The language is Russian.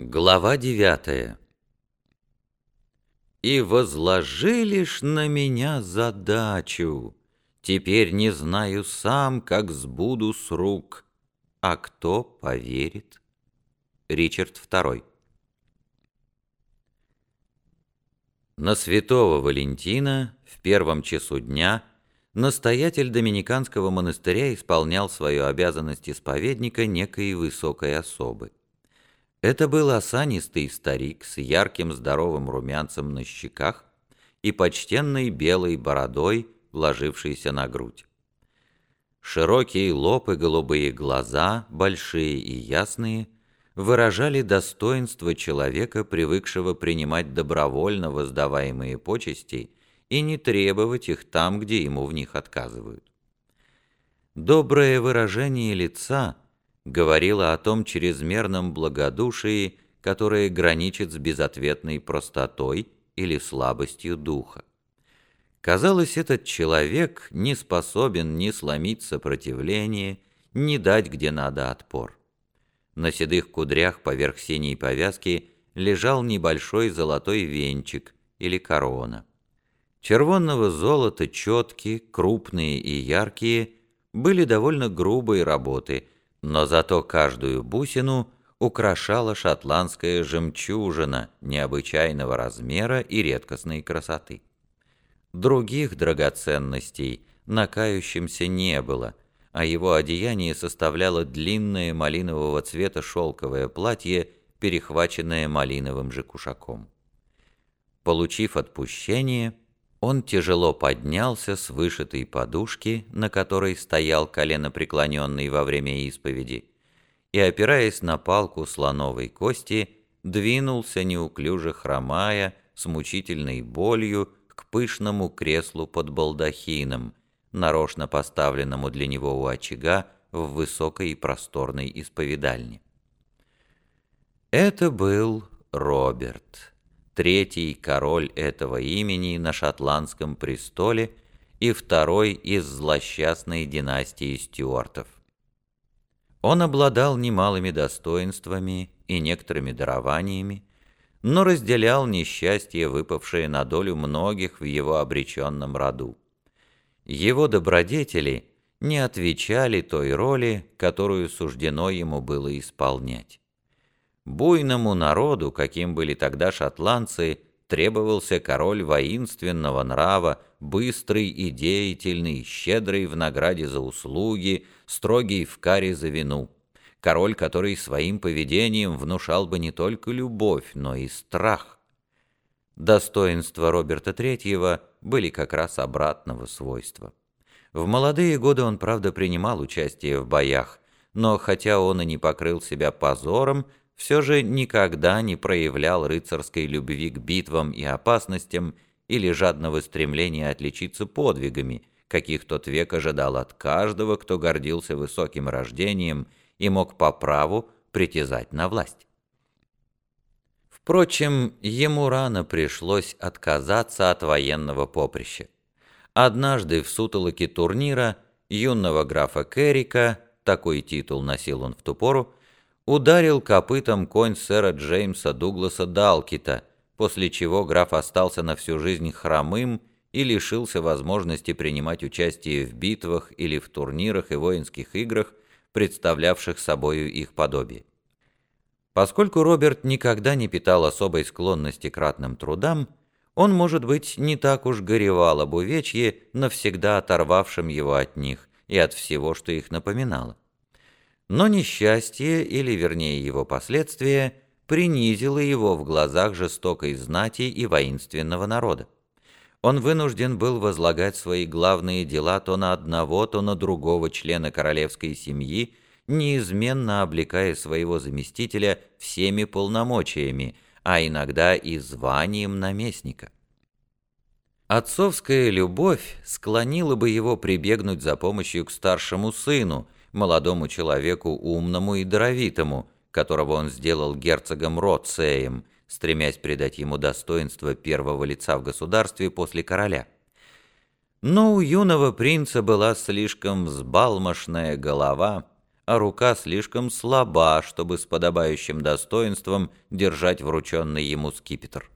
Глава девятая И возложилишь на меня задачу, Теперь не знаю сам, как сбуду с рук, А кто поверит? Ричард II На святого Валентина в первом часу дня настоятель доминиканского монастыря исполнял свою обязанность исповедника некой высокой особы. Это был осанистый старик с ярким здоровым румянцем на щеках и почтенной белой бородой, ложившейся на грудь. Широкие лоб и голубые глаза, большие и ясные, выражали достоинство человека, привыкшего принимать добровольно воздаваемые почести и не требовать их там, где ему в них отказывают. Доброе выражение лица – говорила о том чрезмерном благодушии, которое граничит с безответной простотой или слабостью духа. Казалось, этот человек не способен ни сломить сопротивление, ни дать где надо отпор. На седых кудрях поверх синей повязки лежал небольшой золотой венчик или корона. Червонного золота четкие, крупные и яркие были довольно грубой работы – но зато каждую бусину украшала шотландская жемчужина необычайного размера и редкостной красоты. Других драгоценностей на кающемся не было, а его одеяние составляло длинное малинового цвета шелковое платье, перехваченное малиновым же кушаком. Получив отпущение, он тяжело поднялся с вышитой подушки, на которой стоял колено преклоненный во время исповеди, и, опираясь на палку слоновой кости, двинулся неуклюже хромая, с мучительной болью, к пышному креслу под балдахином, нарочно поставленному для него у очага в высокой и просторной исповедальне. Это был Роберт третий король этого имени на шотландском престоле и второй из злосчастной династии Стюартов. Он обладал немалыми достоинствами и некоторыми дарованиями, но разделял несчастье, выпавшее на долю многих в его обреченном роду. Его добродетели не отвечали той роли, которую суждено ему было исполнять. Буйному народу, каким были тогда шотландцы, требовался король воинственного нрава, быстрый и деятельный, щедрый в награде за услуги, строгий в каре за вину. Король, который своим поведением внушал бы не только любовь, но и страх. Достоинства Роберта III были как раз обратного свойства. В молодые годы он, правда, принимал участие в боях, но хотя он и не покрыл себя позором, все же никогда не проявлял рыцарской любви к битвам и опасностям или жадного стремления отличиться подвигами, каких тот век ожидал от каждого, кто гордился высоким рождением и мог по праву притязать на власть. Впрочем, ему рано пришлось отказаться от военного поприща. Однажды в сутолоке турнира юного графа Керрика, такой титул носил он в ту пору, ударил копытом конь сэра Джеймса Дугласа Далкита, после чего граф остался на всю жизнь хромым и лишился возможности принимать участие в битвах или в турнирах и воинских играх, представлявших собою их подобие. Поскольку Роберт никогда не питал особой склонности к ратным трудам, он, может быть, не так уж горевал об увечье, навсегда оторвавшем его от них и от всего, что их напоминало. Но несчастье, или вернее его последствия, принизило его в глазах жестокой знати и воинственного народа. Он вынужден был возлагать свои главные дела то на одного, то на другого члена королевской семьи, неизменно облекая своего заместителя всеми полномочиями, а иногда и званием наместника. Отцовская любовь склонила бы его прибегнуть за помощью к старшему сыну – молодому человеку умному и даровитому, которого он сделал герцогом Ротсеем, стремясь придать ему достоинство первого лица в государстве после короля. Но у юного принца была слишком взбалмошная голова, а рука слишком слаба, чтобы с подобающим достоинством держать врученный ему скипетр.